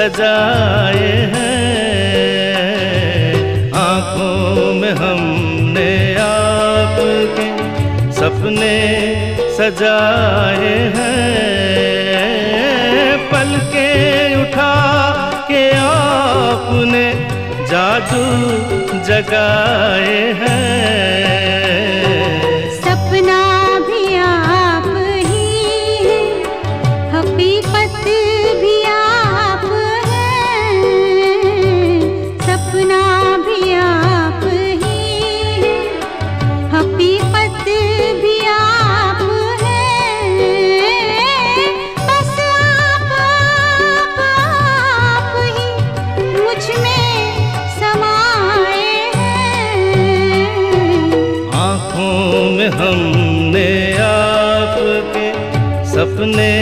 सजाए हैं। आँखों में हमने आपके सपने सजाए हैं। पल के उठा के आपने जादू जगाए हैं। हमने आपके सपने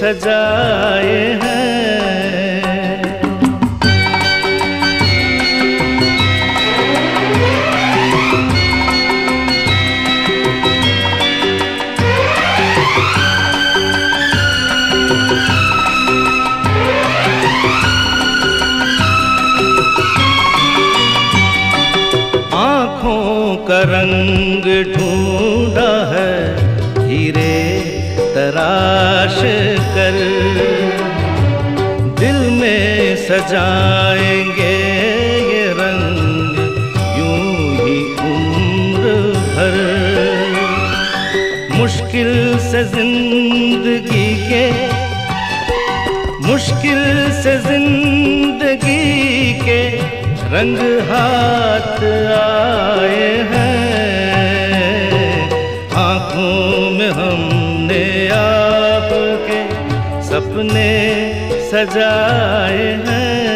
सजाए हैं। का रंग ढूंढा है, हीरे तराश कर। दिल में सजाएँगे ये रंग, यूँ ही उम्र भर। मुश्किल से ज़िंदगी के, मुश्किल से ज़िंदगी के रंग हाथ आए हैं। आँखों में हमने आपके सपने सजाए हैं।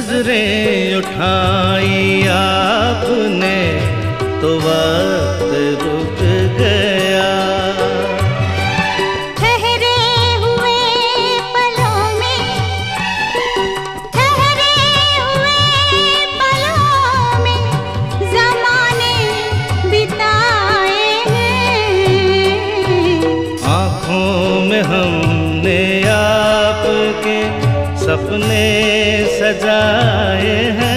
नज़रें उठाई आपने तो वक्त रुक गया। ठहरे हुए पलों में ठहरे हुए पलों में जमाने बिताए हैं। आँखों में हमने आपके सपने सजाए हैं।